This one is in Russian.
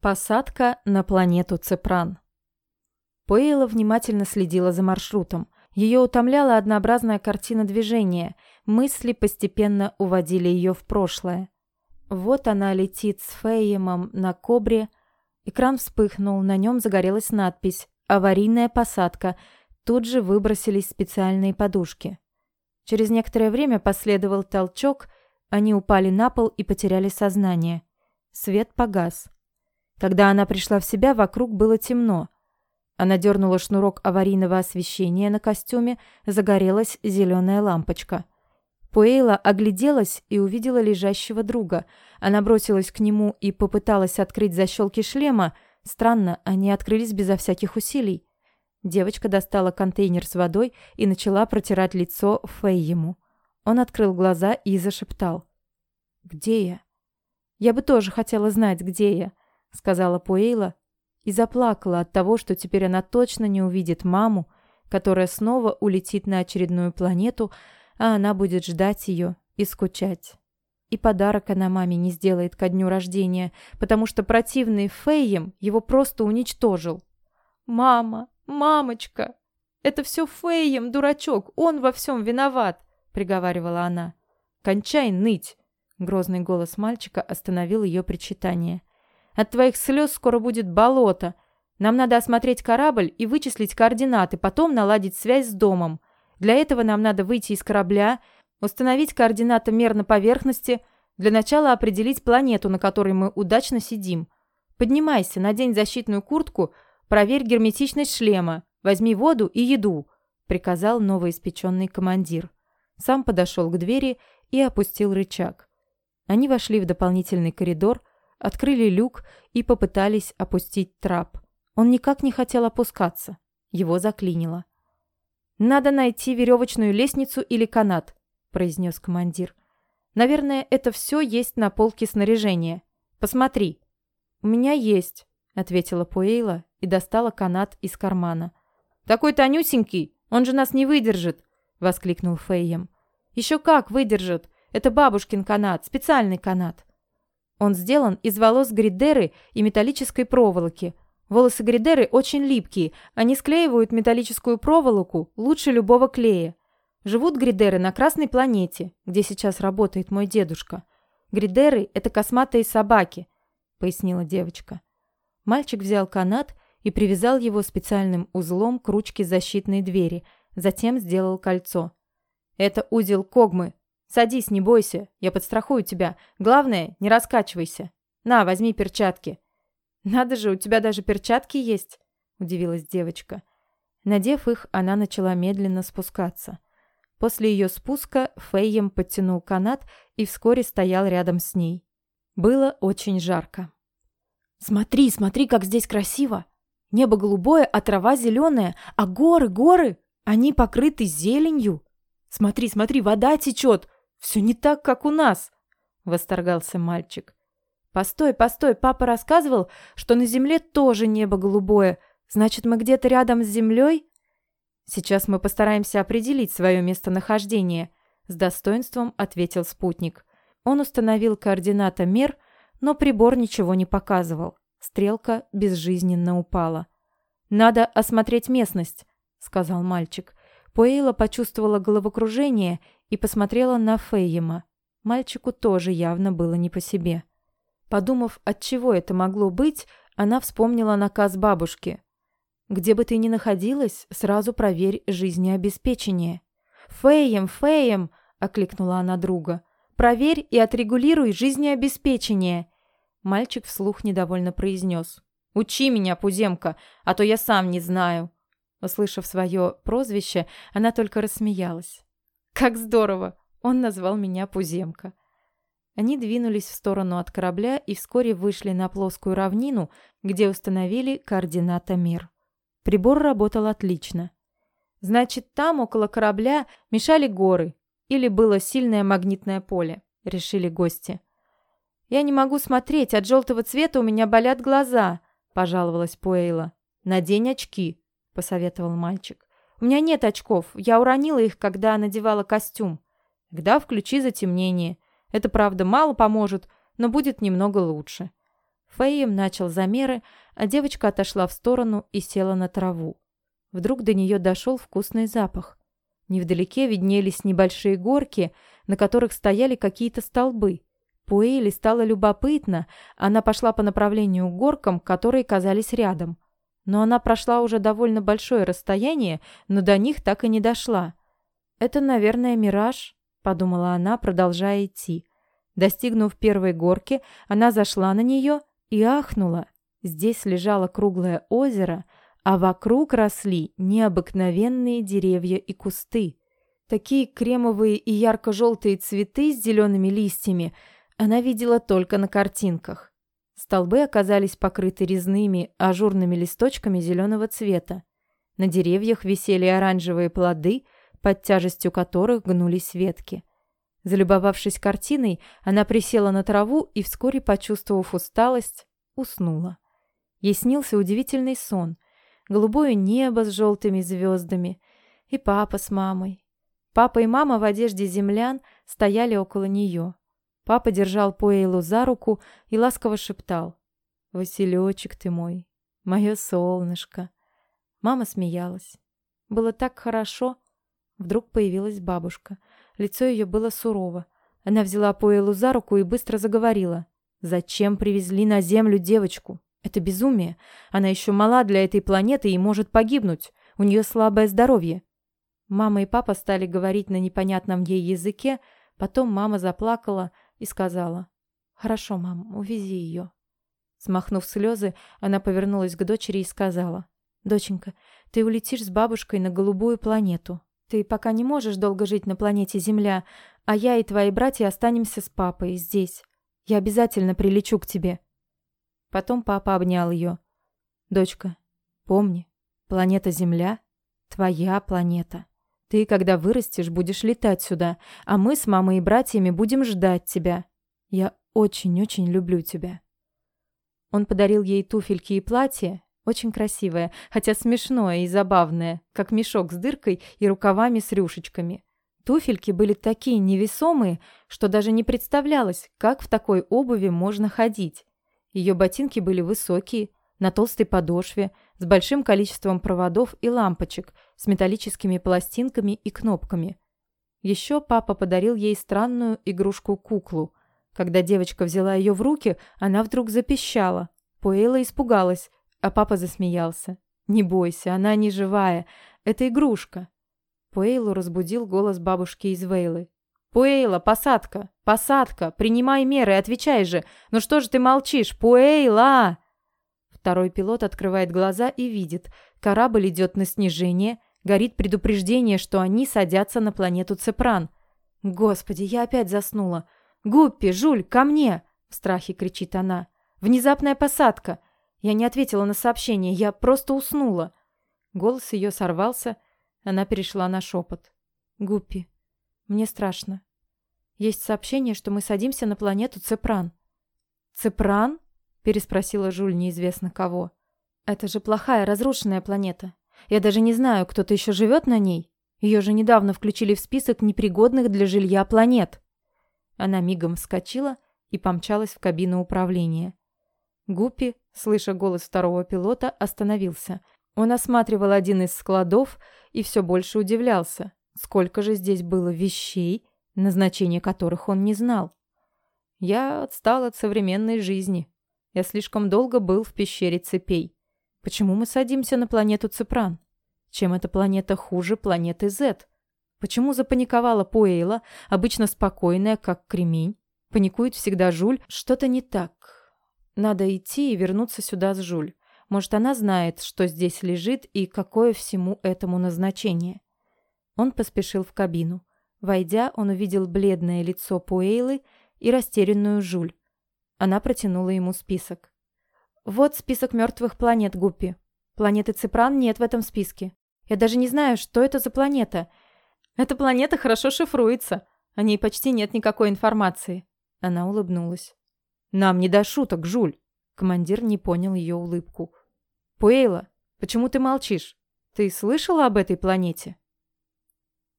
Посадка на планету Цепран. Пуэйла внимательно следила за маршрутом. Ее утомляла однообразная картина движения. Мысли постепенно уводили ее в прошлое. Вот она летит с Фейемом на Кобре. Экран вспыхнул, на нем загорелась надпись «Аварийная посадка». Тут же выбросились специальные подушки. Через некоторое время последовал толчок, они упали на пол и потеряли сознание. Свет погас. Когда она пришла в себя, вокруг было темно. Она дернула шнурок аварийного освещения на костюме, загорелась зеленая лампочка. Пуэйла огляделась и увидела лежащего друга. Она бросилась к нему и попыталась открыть защелки шлема. Странно, они открылись безо всяких усилий. Девочка достала контейнер с водой и начала протирать лицо Фейему. Он открыл глаза и зашептал. «Где я?» «Я бы тоже хотела знать, где я», — сказала Пуэйла, и заплакала от того, что теперь она точно не увидит маму, которая снова улетит на очередную планету, а она будет ждать ее и скучать. И подарок она маме не сделает ко дню рождения, потому что противный Фейем его просто уничтожил. «Мама, мамочка, это все Фейем, дурачок, он во всем виноват», — приговаривала она. «Кончай ныть!» — грозный голос мальчика остановил ее причитание. От твоих слез скоро будет болото. Нам надо осмотреть корабль и вычислить координаты, потом наладить связь с домом. Для этого нам надо выйти из корабля, установить координаты мер на поверхности, для начала определить планету, на которой мы удачно сидим. Поднимайся, надень защитную куртку, проверь герметичность шлема, возьми воду и еду», — приказал новоиспеченный командир. Сам подошел к двери и опустил рычаг. Они вошли в дополнительный коридор, Открыли люк и попытались опустить трап. Он никак не хотел опускаться. Его заклинило. «Надо найти веревочную лестницу или канат», – произнес командир. «Наверное, это все есть на полке снаряжения. Посмотри». «У меня есть», – ответила Пуэйла и достала канат из кармана. «Такой тонюсенький, он же нас не выдержит», – воскликнул Фейем. «Еще как выдержит. Это бабушкин канат, специальный канат». Он сделан из волос гридеры и металлической проволоки. Волосы гридеры очень липкие, они склеивают металлическую проволоку лучше любого клея. Живут гридеры на Красной планете, где сейчас работает мой дедушка. Гридеры – это косматые собаки, пояснила девочка. Мальчик взял канат и привязал его специальным узлом к ручке защитной двери, затем сделал кольцо. «Это узел Когмы», Садись, не бойся, я подстрахую тебя. Главное, не раскачивайся. На, возьми перчатки. Надо же, у тебя даже перчатки есть, удивилась девочка. Надев их, она начала медленно спускаться. После ее спуска Фейем подтянул канат и вскоре стоял рядом с ней. Было очень жарко. «Смотри, смотри, как здесь красиво! Небо голубое, а трава зеленая, а горы, горы, они покрыты зеленью! Смотри, смотри, вода течет, все не так, как у нас!» — восторгался мальчик. «Постой, постой, папа рассказывал, что на земле тоже небо голубое. Значит, мы где-то рядом с землей?» «Сейчас мы постараемся определить свое местонахождение», — с достоинством ответил спутник. Он установил координатомер, но прибор ничего не показывал. Стрелка безжизненно упала. «Надо осмотреть местность», — сказал мальчик. Пуэйла почувствовала головокружение и посмотрела на Фейема. Мальчику тоже явно было не по себе. Подумав, от чего это могло быть, она вспомнила наказ бабушки. «Где бы ты ни находилась, сразу проверь жизнеобеспечение». «Феем, Феем!» – окликнула она друга. «Проверь и отрегулируй жизнеобеспечение!» Мальчик вслух недовольно произнес. «Учи меня, Пуземка, а то я сам не знаю!» Услышав свое прозвище, она только рассмеялась. «Как здорово! Он назвал меня Пуземка». Они двинулись в сторону от корабля и вскоре вышли на плоскую равнину, где установили координатомер. Прибор работал отлично. Значит, там, около корабля, мешали горы или было сильное магнитное поле, решили гости. «Я не могу смотреть, от желтого цвета у меня болят глаза», – пожаловалась Пуэйла. «Надень очки», – посоветовал мальчик. У меня нет очков. Я уронила их, когда надевала костюм. Тогда включи затемнение. Это, правда, мало поможет, но будет немного лучше. Фаим начал замеры, а девочка отошла в сторону и села на траву. Вдруг до нее дошел вкусный запах. Невдалеке виднелись небольшие горки, на которых стояли какие-то столбы. Пуэли стало любопытно, она пошла по направлению к горкам, которые казались рядом. Но она прошла уже довольно большое расстояние, но до них так и не дошла. «Это, наверное, мираж», — подумала она, продолжая идти. Достигнув первой горки, она зашла на нее и ахнула. Здесь лежало круглое озеро, а вокруг росли необыкновенные деревья и кусты. Такие кремовые и ярко-желтые цветы с зелеными листьями она видела только на картинках. Столбы оказались покрыты резными ажурными листочками зеленого цвета. На деревьях висели оранжевые плоды, под тяжестью которых гнулись ветки. Залюбовавшись картиной, она присела на траву и, вскоре почувствовав усталость, уснула. Ей снился удивительный сон. Голубое небо с желтыми звездами. И папа с мамой. Папа и мама в одежде землян стояли около нее. Папа держал Пуэйлу за руку и ласково шептал. «Василечек ты мой, мое солнышко». Мама смеялась. Было так хорошо. Вдруг появилась бабушка. Лицо ее было сурово. Она взяла Пуэлу за руку и быстро заговорила. «Зачем привезли на Землю девочку? Это безумие. Она еще мала для этой планеты и может погибнуть. У нее слабое здоровье». Мама и папа стали говорить на непонятном ей языке, потом мама заплакала и сказала. «Хорошо, мам, увези ее». Смахнув слезы, она повернулась к дочери и сказала. «Доченька, ты улетишь с бабушкой на голубую планету. Ты пока не можешь долго жить на планете Земля, а я и твои братья останемся с папой здесь. Я обязательно прилечу к тебе». Потом папа обнял ее. «Дочка, помни, планета Земля — твоя планета. Ты, когда вырастешь, будешь летать сюда, а мы с мамой и братьями будем ждать тебя. Я очень-очень люблю тебя». Он подарил ей туфельки и платье, очень красивое, хотя смешное и забавное, как мешок с дыркой и рукавами с рюшечками. Туфельки были такие невесомые, что даже не представлялось, как в такой обуви можно ходить. Ее ботинки были высокие, на толстой подошве, с большим количеством проводов и лампочек, с металлическими пластинками и кнопками. Еще папа подарил ей странную игрушку-куклу. Когда девочка взяла ее в руки, она вдруг запищала. Пуэйла испугалась, а папа засмеялся. «Не бойся, она не живая. Это игрушка». Пуэйлу разбудил голос бабушки из Вейлы. «Пуэйла, посадка! Посадка! Принимай меры, отвечай же! Ну что же ты молчишь? Пуэйла!» Второй пилот открывает глаза и видит. Корабль идет на снижение. Горит предупреждение, что они садятся на планету Цепран. «Господи, я опять заснула! Гуппи, Жуль, ко мне!» В страхе кричит она. «Внезапная посадка! Я не ответила на сообщение, я просто уснула. Голос ее сорвался, она перешла на шепот. Гуппи, мне страшно. Есть сообщение, что мы садимся на планету Цепран. Цепран? Переспросила Жуль неизвестно кого. Это же плохая, разрушенная планета. Я даже не знаю, кто-то еще живет на ней. Ее же недавно включили в список непригодных для жилья планет. Она мигом вскочила и помчалась в кабину управления. Гуппи, слыша голос второго пилота, остановился. Он осматривал один из складов и все больше удивлялся, сколько же здесь было вещей, назначение которых он не знал. Я отстал от современной жизни. Я слишком долго был в пещере цепей. Почему мы садимся на планету Цепран? Чем эта планета хуже планеты Z? Почему запаниковала Пуэйла, обычно спокойная, как кремень? Паникует всегда Жуль. Что-то не так. Надо идти и вернуться сюда с Жуль. Может, она знает, что здесь лежит и какое всему этому назначение. Он поспешил в кабину. Войдя, он увидел бледное лицо Пуэйлы и растерянную Жуль. Она протянула ему список. «Вот список мертвых планет, Гуппи. Планеты Ципран нет в этом списке. Я даже не знаю, что это за планета. Эта планета хорошо шифруется. О ней почти нет никакой информации». Она улыбнулась. «Нам не до шуток, Жуль!» Командир не понял ее улыбку. «Пуэйла, почему ты молчишь? Ты слышала об этой планете?»